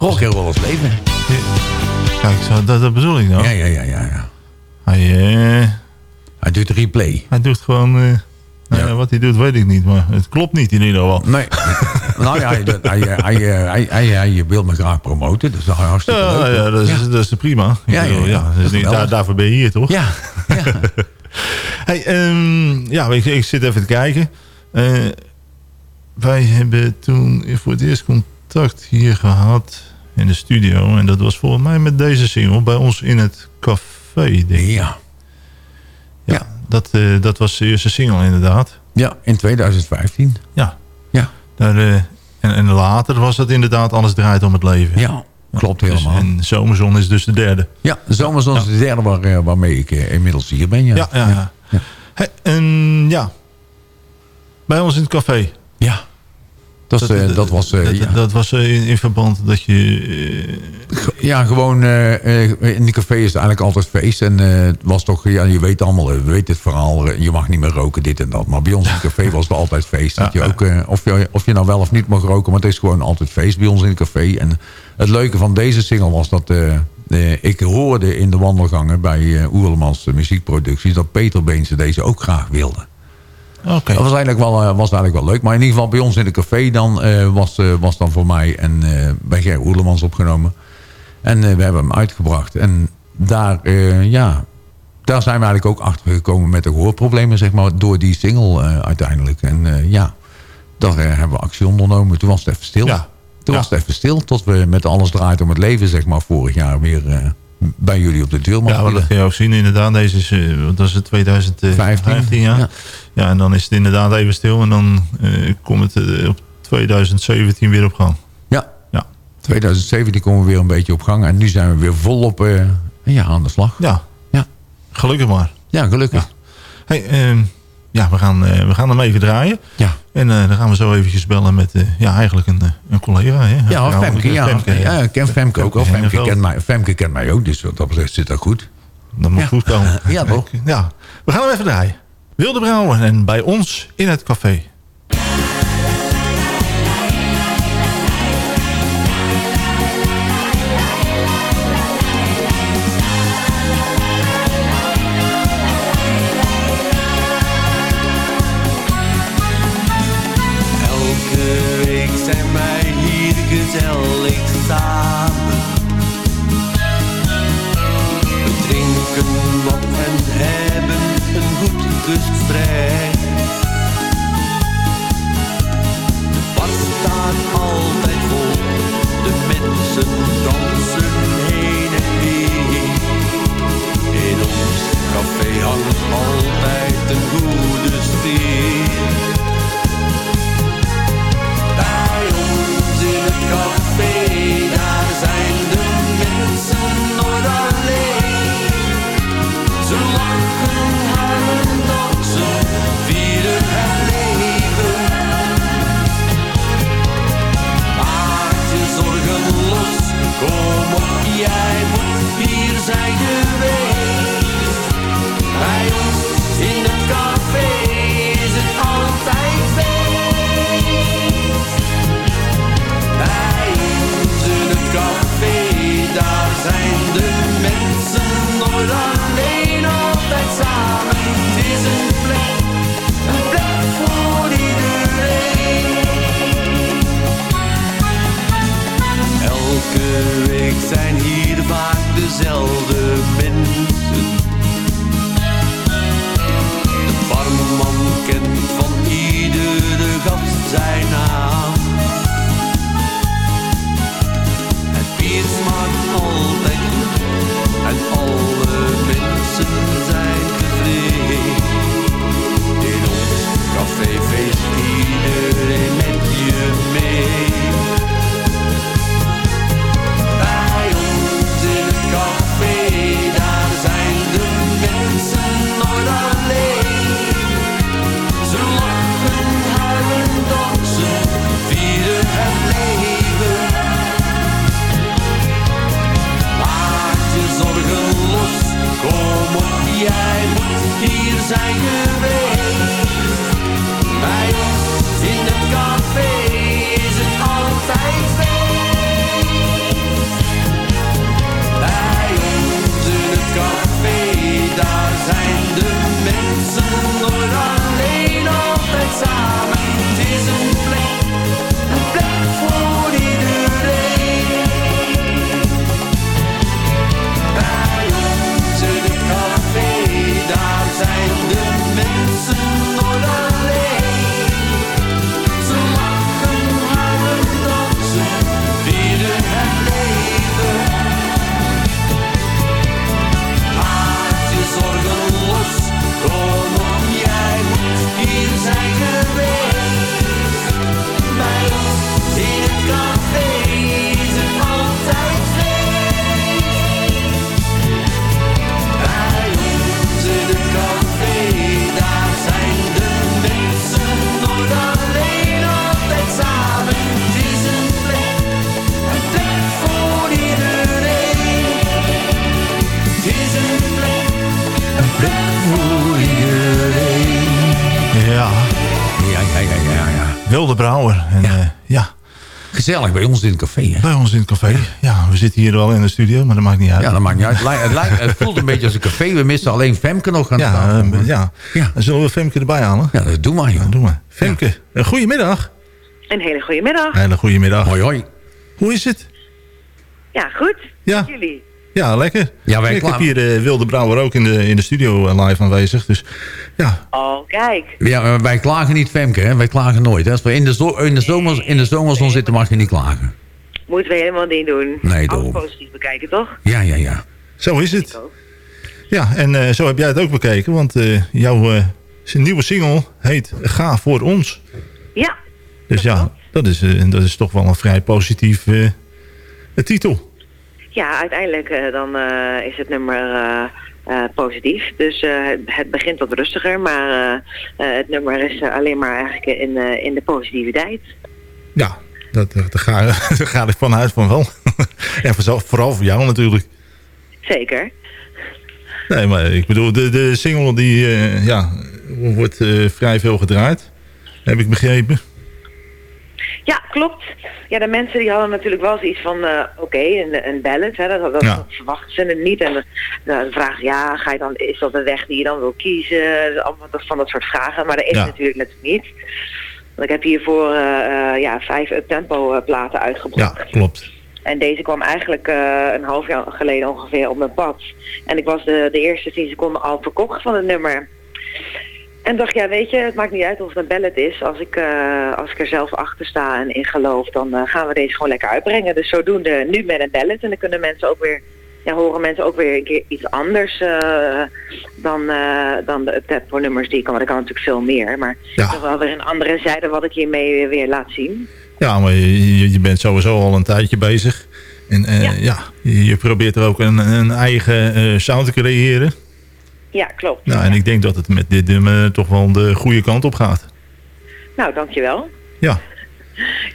Rock en roll is leven. Kijk, zo, dat, dat bedoel ik nou. Ja, ja, ja, ja. ja. Hij, eh, Hij doet replay. hij doet gewoon... eh, nou ja, wat hij doet weet ik niet, maar het klopt niet in ieder geval. Nee. [LAUGHS] nou ja, hij, hij, hij, hij, hij, hij wil me graag promoten. Dat is hartstikke Ja, leuk. ja, dat, is, dat is prima. Ik Ja, ja, bedoel, ja. dat is Dat is niet, daar, geweldig. daarvoor ben je hier, toch? Ja, [LAUGHS] Hey, ehm, ja, ik, ik zit even te kijken. Eh, wij hebben toen voor het eerst contact hier gehad in de studio. En dat was volgens mij met deze single bij ons in het café. Denk ik. Ja. Ja, Dat, eh, dat was de eerste single inderdaad. Ja, in 2015. Ja. Ja. Daar, eh, en, en later was dat inderdaad Alles draait om het leven. Ja, klopt Dus- helemaal. en Zomerzon is dus de derde. Ja, Zomerzon is de derde waar, eh, waarmee ik inmiddels hier ben. Ja, Ja, ja, ja. Hey, en ja, bij ons in het café. Ja. Dat, eh, dat was... eh, dat, ja. dat was eh, in, in verband dat je... Ja, gewoon in de café is het eigenlijk altijd feest. En het was toch, ja, je weet allemaal, eh, we weten het verhaal. Je mag niet meer roken, dit en dat. Maar bij ons in het [LAUGHS] café was het altijd feest. Dat je ook, of, je, of je nou wel of niet mag roken, maar het is gewoon altijd feest bij ons in het café. En het leuke van deze single was dat... ik hoorde in de wandelgangen bij uh, Oerlemans muziekproducties... dat Peter Beense deze ook graag wilde. Oké. Dat was eigenlijk, wel, eh, was eigenlijk wel leuk. Maar in ieder geval bij ons in het café dan, eh, was, eh, was dan voor mij en bij Ger Oerlemans opgenomen. En we hebben hem uitgebracht. En daar, ja, daar zijn we eigenlijk ook achter gekomen met de gehoorproblemen, zeg maar, door die single uiteindelijk. En ja, daar hebben we actie ondernomen. Toen was het even stil. Ja. Toen Ja. was het even stil, tot we met alles draait om het leven, zeg maar, vorig jaar weer bij jullie op de deur Ja, dat kun je ook zien inderdaad. Deze is, eh, wat was het, 2015 ja. Ja. ja. en dan is het inderdaad even stil. En dan eh, komt het eh, op 2017 weer op gang. Ja. Ja. 2017 komen we weer een beetje op gang. En nu zijn we weer volop eh, ja, aan de slag. Ja. Ja. Gelukkig maar. Ja, gelukkig. Hey, ehm, ja, we gaan, eh, we gaan hem even draaien. Ja. En eh, dan gaan we zo eventjes bellen met eh, ja, eigenlijk een, een collega. Hè? Ja, Femke. Ja, Femke, ja, ik ken Femke ook wel. Femke kent, mij, Femke kent mij ook, dus wat dat betreft zit dat goed. Dat moet goed komen. [LAUGHS] Ja, toch? Ja, we gaan hem even draaien. Wilde Brouwer en bij ons in het café. Jij moet hier zijn. tv, iedereen met je mee. Bij ons in het café, daar zijn de mensen nooit alleen. Ze lachen, huilen, dansen, vieren het leven. Maak je zorgen los, kom op, jij moet hier zijn geweest. Bij ons in het café is het altijd feest. Bij ons in het café, daar zijn de mensen door alleen, altijd samen. Het is een plek, een plek voor Gezellig bij ons in het café, hè? Bij ons in het café. Ja, we zitten hier wel in de studio, maar dat maakt niet uit. Ja, dat maakt niet uit. Het, lijkt, het, lijkt, het voelt een beetje als een café. We missen alleen Femke nog aan de ja, tafel. uh, ja. ja. Zullen we Femke erbij halen? Ja, dat doen we, joh. Ja, doen we. Femke, ja. goedemiddag. Een hele goede middag. Een hele goede middag. Hoi, hoi. Hoe is het? Ja, goed. Ja. Met jullie? Ja, lekker. Ja, wij ik klaar. heb hier de Wilde Brouwer ook in de, in de studio eh, live aanwezig. Dus ja. Oh, kijk. Ja, wij klagen niet, Femke. Hè? Wij klagen nooit. Hè? Als we in de, zo in de, zomers, in de zomerzon zitten, mag je niet klagen. Moeten we helemaal niet doen. Nee, Alles positief bekijken, toch? Ja, ja, ja. Zo is het. Ja, en uh, zo heb jij het ook bekeken. Want uh, jouw uh, nieuwe single heet Ga voor ons. Ja. Dus ja, dat is, dat is toch wel een vrij positief titel. Ja, uiteindelijk dan is het nummer positief. Dus het, het, begint wat rustiger. Maar het nummer is alleen maar eigenlijk in, in de positiviteit. Ja, dat, daar, ga, [LAUGHS] daar ga ik vanuit van wel. [LAUGHS] en vooral voor jou natuurlijk. Zeker. Nee, maar ik bedoel, de, de single die ja, wordt vrij veel gedraaid. Heb ik begrepen. Ja, klopt. Ja, de mensen die hadden natuurlijk wel zoiets van, uh, oké, okay, een, een ballad, hè, dat, dat, ja. verwachten ze het niet. En de, de vraag, ja, ga je dan, is dat de weg die je dan wil kiezen? Allemaal van dat soort vragen, maar dat is ja. natuurlijk net niet. Want ik heb hiervoor uh, uh, ja, vijf up-tempo platen uitgebracht. Ja, klopt. En deze kwam eigenlijk uh, een half jaar geleden ongeveer op mijn pad. En ik was de, de eerste tien seconden al verkocht van het nummer. En dacht, ja weet je, het maakt niet uit of het een ballad is. Als ik, uh, als ik er zelf achter sta en in geloof, dan uh, gaan we deze gewoon lekker uitbrengen. Dus zodoende nu met een ballad. En dan kunnen mensen ook weer, ja, horen mensen ook weer een keer iets anders dan, dan de tempo nummers die ik kan. Want ik kan natuurlijk veel meer. Maar ja. toch wel weer een andere zijde wat ik hiermee weer laat zien. Ja, maar je, je, bent sowieso al een tijdje bezig. En ja. ja. je probeert er ook een, een eigen sound te creëren. Ja, klopt. Nou, en ik denk dat het met dit nummer toch wel de goede kant op gaat. Nou, dankjewel. Ja.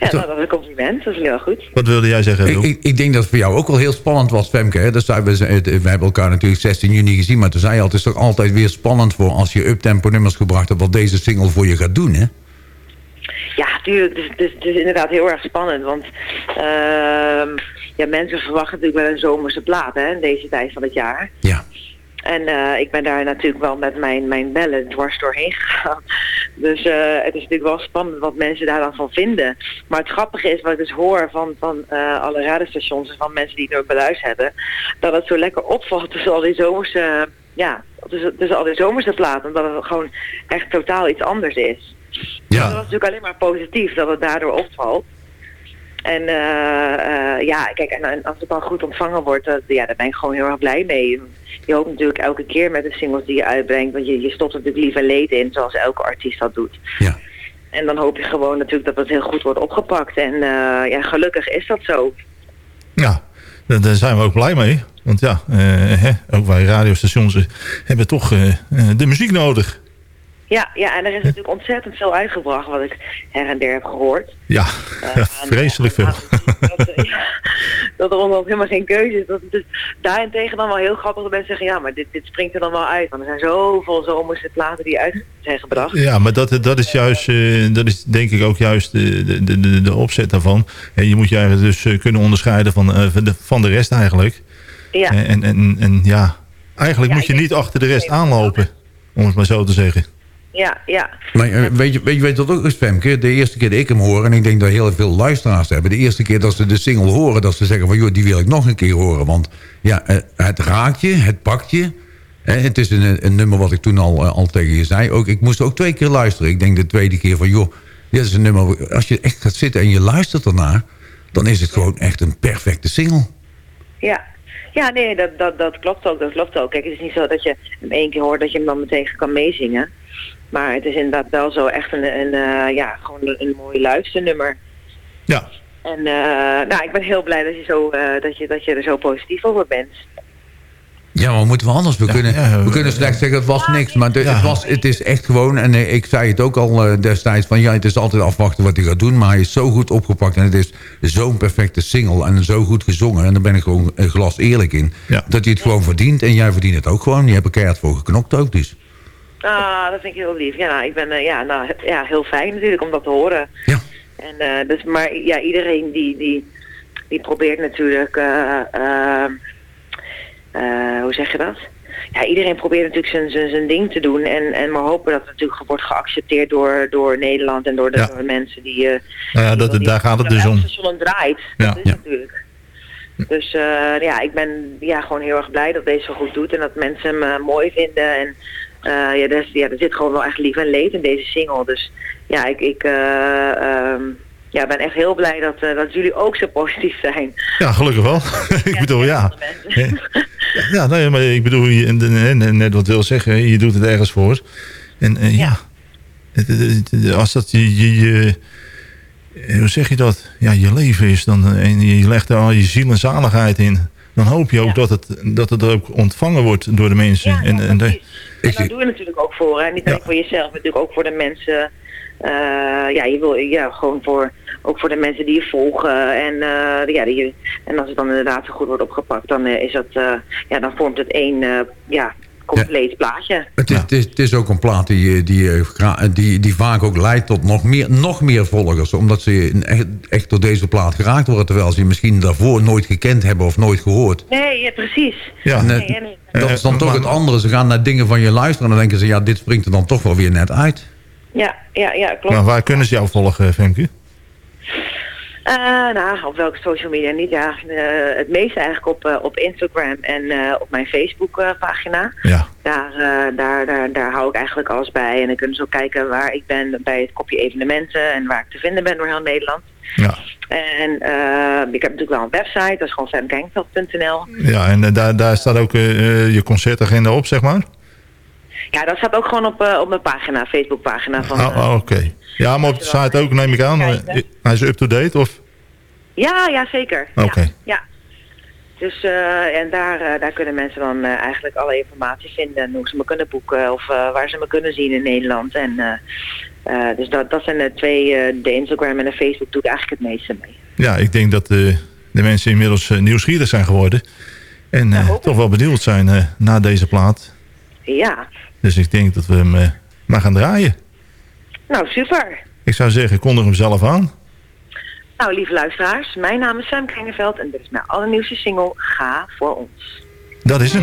Ja, nou, dat is een compliment. Dat is heel goed. Wat wilde jij zeggen, ik, ik, ik, denk dat het voor jou ook wel heel spannend was, Femke. Hè? Dus we, we hebben elkaar natuurlijk 16 juni gezien. Maar toen zei je al, het is toch altijd weer spannend voor als je uptempo nummers gebracht hebt... wat deze single voor je gaat doen, hè? Ja, tuurlijk. Het is, het, is, het is, inderdaad heel erg spannend. Want uh, ja, mensen verwachten natuurlijk wel een zomerse plaat hè, in deze tijd van het jaar. Ja. En uh, ik ben daar natuurlijk wel met mijn, mijn bellen dwars doorheen [LAUGHS] gegaan. Dus uh, het is natuurlijk wel spannend wat mensen daar dan van vinden. Maar het grappige is wat ik dus hoor van, van uh, alle radiostations en van mensen die het ook beluisterd hebben. Dat het zo lekker opvalt tussen al die zomerse, ja, tussen, tussen al die zomerse platen. Dat het gewoon echt totaal iets anders is. Ja. Dat was natuurlijk alleen maar positief dat het daardoor opvalt. En uh, uh, ja, kijk, en, en, als het dan goed ontvangen wordt, ja, daar ben ik gewoon heel erg blij mee. Je hoopt natuurlijk elke keer met de singles die je uitbrengt, want je, je stopt natuurlijk liever leed in, zoals elke artiest dat doet. Ja. En dan hoop je gewoon natuurlijk dat het heel goed wordt opgepakt. En ja, gelukkig is dat zo. Ja, daar zijn we ook blij mee. Want ja, hè, ook wij radiostations hebben toch de muziek nodig. Ja, ja, en er is natuurlijk ontzettend veel uitgebracht wat ik her en der heb gehoord. Ja, uh, [LAUGHS] vreselijk veel. [LAUGHS] Dat, ja, dat er onderhand helemaal geen keuze is. Dat, dus daarentegen dan wel heel grappig dat mensen zeggen, ja, maar dit, dit springt er dan wel uit. Want er zijn zoveel zomerse platen die uit zijn gebracht. Ja, maar dat, dat is juist, uh, dat is denk ik ook juist de, de, de, de opzet daarvan. En je moet je eigenlijk dus kunnen onderscheiden van, van, de, van de rest eigenlijk. Ja. En, en, en ja, eigenlijk ja, moet je niet achter de rest aanlopen, om het maar zo te zeggen. Ja, ja. Maar uh, weet, je, weet je weet wat ook is, Femke? De eerste keer dat ik hem hoor... en ik denk dat heel veel luisteraars hebben... de eerste keer dat ze de single horen... dat ze zeggen van... joh, die wil ik nog een keer horen. Want ja, uh, het raakt je, het pakt je. Het is een, een, nummer wat ik toen al, al tegen je zei. Ook, ik moest ook twee keer luisteren. Ik denk de tweede keer van... joh, dit is een nummer... als je echt gaat zitten en je luistert ernaar... dan is het gewoon echt een perfecte single. Ja, ja, nee, dat, dat, dat klopt ook. Dat klopt ook. Kijk, het is niet zo dat je hem één keer hoort dat je hem dan meteen kan meezingen. Maar het is inderdaad wel zo echt een, een uh, ja, gewoon een, een mooi luisternummer. Ja. En uh, nou, ik ben heel blij dat je, zo, uh, dat, je, dat je er zo positief over bent. Ja, maar moeten we anders? We, ja, kunnen, ja, we kunnen slechts zeggen het was niks. Maar de, het, was, het is echt gewoon, en ik zei het ook al destijds... van ja, het is altijd afwachten wat hij gaat doen. Maar hij is zo goed opgepakt en het is zo'n perfecte single... en zo goed gezongen. En daar ben ik gewoon een glas eerlijk in. Dat hij het gewoon verdient. En jij verdient het ook gewoon. Je hebt er keihard voor geknokt ook dus. Ah, dat vind ik heel lief. Ja, nou, ik ben eh, ja, nou, ja, heel fijn natuurlijk om dat te horen. Ja. En, eh, dus, maar ja, iedereen die, die, die probeert natuurlijk... eh, hoe zeg je dat? Ja, iedereen probeert natuurlijk zijn, zijn, zijn ding te doen. En, en maar hopen dat het natuurlijk wordt geaccepteerd door, door Nederland en door de, Ja. door de mensen die... Nou ja, dat, die- daar gaat het dus om. draait. Ja. Dat is Ja. natuurlijk. Dus ja, ik ben ja, gewoon heel erg blij dat deze zo goed doet en dat mensen hem mooi vinden. En ja, er, is- ja, er zit gewoon wel echt lief en leed in deze single. Dus ja, ik, ik eh, ehm, ja, ben echt heel blij dat, eh, dat jullie ook zo positief zijn. Ja, gelukkig wel. [LAUGHS] ik bedoel, ja. Ja, nee, maar ik bedoel, je- net wat wil zeggen, je doet het ergens voor. En eh, ja, als dat je, je, je- eh, hoe zeg je dat? Ja, je leven is dan, eh, en je legt er al je ziel en zaligheid in. Dan hoop je ook dat, het, dat het ook ontvangen wordt door de mensen. en, en En daar doe je natuurlijk ook voor. Hè? Niet alleen voor jezelf, maar natuurlijk ook voor de mensen. eh, ja, je wil ja, gewoon voor, ook voor de mensen die je volgen. En, eh, ja, die, en als het dan inderdaad zo goed wordt opgepakt, dan, eh, is dat, ja, dan vormt het één ja, compleet plaatje. Het is, het, is, het is ook een plaat die, eh, die, eh, die, die vaak ook leidt tot nog meer, nog meer volgers. Omdat ze echt, echt door deze plaat geraakt worden. Terwijl ze je misschien daarvoor nooit gekend hebben of nooit gehoord. Nee, ja, precies. Ja. En, Nee, eh, dat is dan toch het andere. Ze gaan naar dingen van je luisteren. En dan denken ze, ja, dit springt er dan toch wel weer net uit. ja, ja, ja, klopt. nou, waar kunnen ze jou volgen, Femke? Eh, nou, op welke social media niet? Ja, eh, het meeste eigenlijk op, eh, op Instagram en op mijn Facebook pagina. Ja. Daar, daar, daar, daar hou ik eigenlijk alles bij. En dan kunnen ze ook kijken waar ik ben bij het kopje evenementen en waar ik te vinden ben door heel Nederland. Ja. En ik heb natuurlijk wel een website, dat is gewoon femkengveld.nl. Ja, en daar, daar staat ook je concertagenda op, zeg maar? Ja, dat staat ook gewoon op, op mijn pagina, Facebookpagina van... Oh, oké. Ja, maar op de site ook, neem ik aan. Hij is up-to-date, of? Ja, ja, zeker. Oké. Ja, ja. Dus, eh, en daar, eh, daar kunnen mensen dan eh, eigenlijk alle informatie vinden. en Hoe ze me kunnen boeken of waar ze me kunnen zien in Nederland. En, dus dat, dat zijn de twee, de Instagram en de Facebook doe ik eigenlijk het meeste mee. Ja, ik denk dat eh, de mensen inmiddels nieuwsgierig zijn geworden. En toch wel benieuwd zijn na deze plaat. Ja, Dus ik denk dat we hem maar gaan draaien. nou super. Ik zou zeggen, kondig hem zelf aan. Nou, lieve luisteraars, mijn naam is Sam Kringeveld en dit is mijn allernieuwste single Ga voor ons. Dat is hem.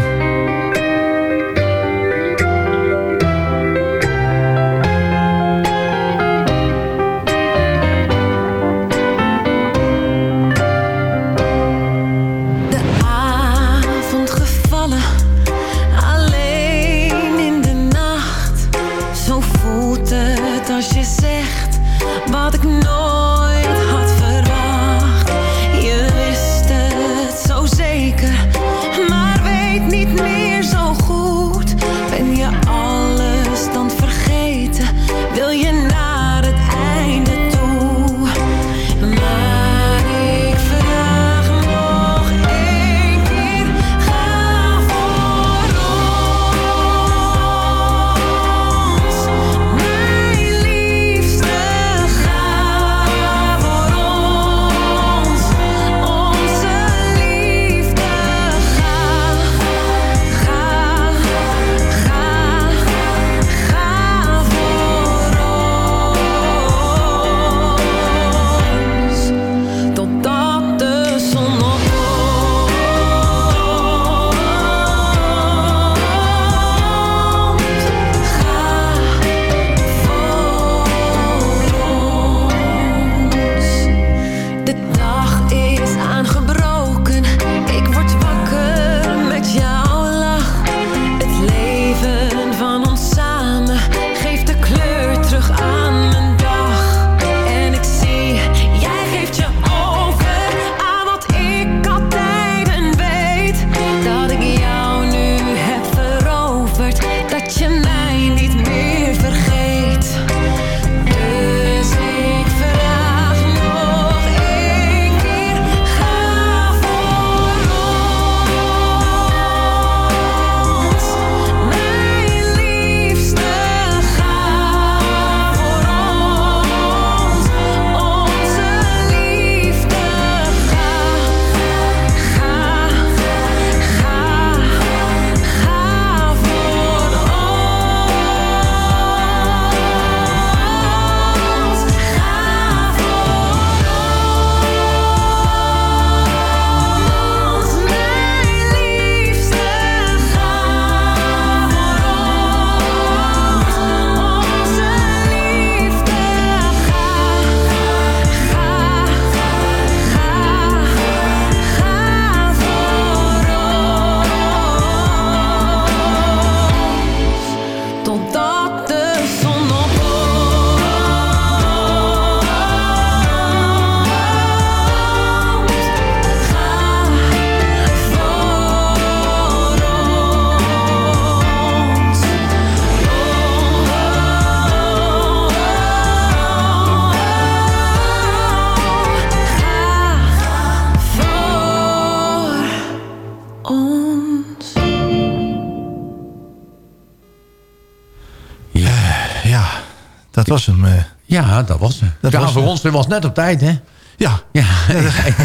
Dat was hem. eh. Ja, dat was het. Dat ja, was voor hem. ons was net op tijd, hè? Ja. Ja,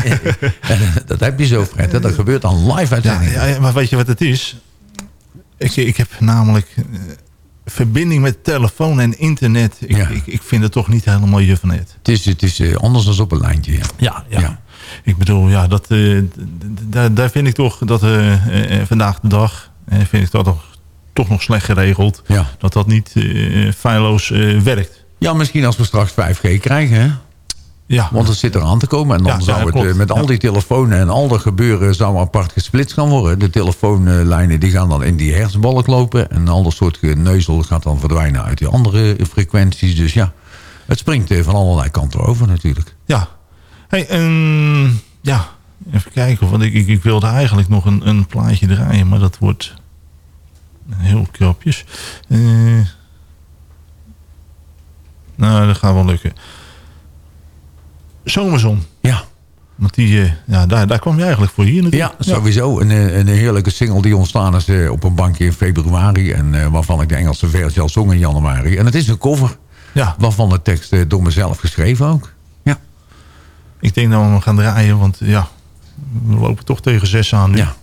[LAUGHS] dat heb je zo, Fred. hè. Dat gebeurt dan live uitzending. ja, ja, maar weet je wat het is? Ik, ik heb namelijk eh, verbinding met telefoon en internet. Ik, Ja. ik, ik vind het toch niet helemaal je van het. Het is, het is eh, anders dan op een lijntje. Ja. Ja. Ik bedoel, ja, dat, daar, vind ik toch dat vandaag de dag vind ik dat toch, toch nog slecht geregeld. Ja. Dat dat niet eh, feilloos eh, werkt. ja, misschien als we straks 5G krijgen, hè? Ja, Want het zit eraan te komen. En dan Ja, ja, zou het eh, met al die telefoons en al dat gebeuren... zou apart gesplitst gaan worden. De telefoonlijnen die gaan dan in die hersenbalk lopen. En al dat soort geneuzel gaat dan verdwijnen uit die andere frequenties. Dus ja, het springt van allerlei kanten over natuurlijk. ja. Hey, ehm, ja, even kijken. Want ik, ik, ik wilde eigenlijk nog een, een plaatje draaien, maar dat wordt heel krapjes. Eh, nou, dat gaat wel lukken. Zomerzon. Ja, Want die, eh, ja, daar, daar kwam je eigenlijk voor hier natuurlijk. ja sowieso. Een, eh, een heerlijke single die ontstaan is op een bankje in februari. En waarvan ik de Engelse versie al zong in januari. En het is een cover. Ja, Waarvan de tekst door mezelf geschreven ook. Ja, ik denk dat we hem gaan draaien, want ja, we lopen toch tegen zes aan nu. ja.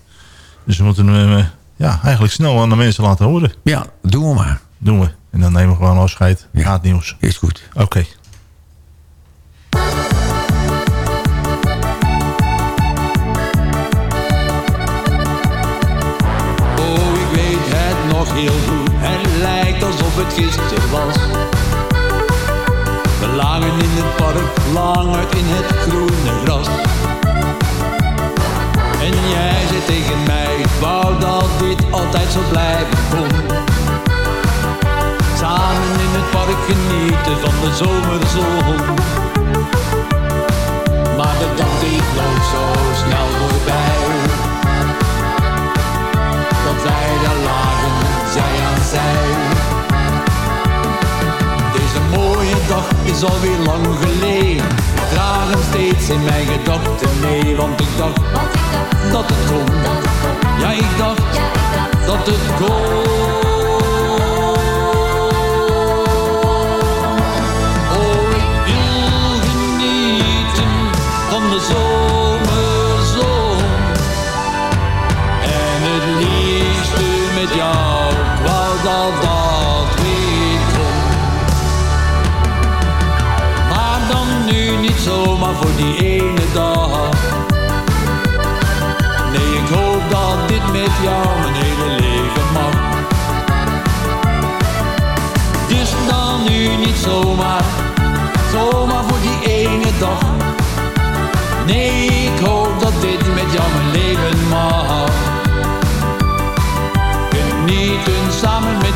Dus we moeten hem ja, eigenlijk snel aan de mensen laten horen. ja doen we maar. Doen we. En dan nemen we gewoon afscheid. Ja. Het nieuws. Is goed. Oké. Oh, ik weet het nog heel goed. Het lijkt alsof het gisteren was. We lagen in het park, lang uit in het groene gras. Jij zei tegen mij, ik wou dat dit altijd zo blijven kon. Samen in het park genieten van de zomerzon. Maar de dag die vloog zo snel voorbij dat wij daar lagen, zij aan zij. Deze mooie dag is alweer lang geleden. Draag steeds in mijn gedachten mee, want ik dacht dat het kon. Ja, ik dacht dat het kon. Oh, ik wil genieten van de zomerzon. En het liefste met jou, wou dat dat weer kon. Maar dan nu niet zomaar voor die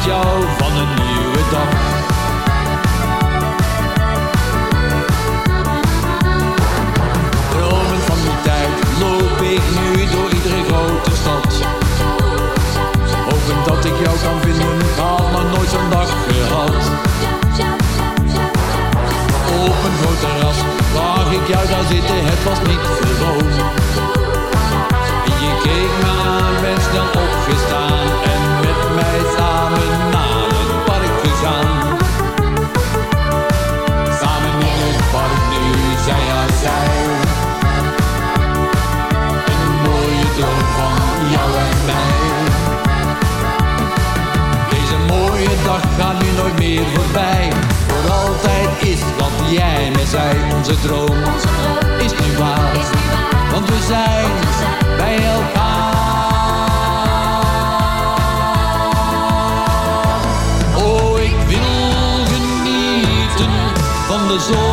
jou van een nieuwe dag. Dromend van die tijd loop ik nu door iedere grote stad. Hopend dat ik jou kan vinden, ik had nog nooit zo'n dag gehad. Op een groot terras zag ik jou daar zitten, het was niet gewoon. Jij zei, onze droom is nu waar. Want we zijn bij elkaar. Oh, ik wil genieten van de zomerzon.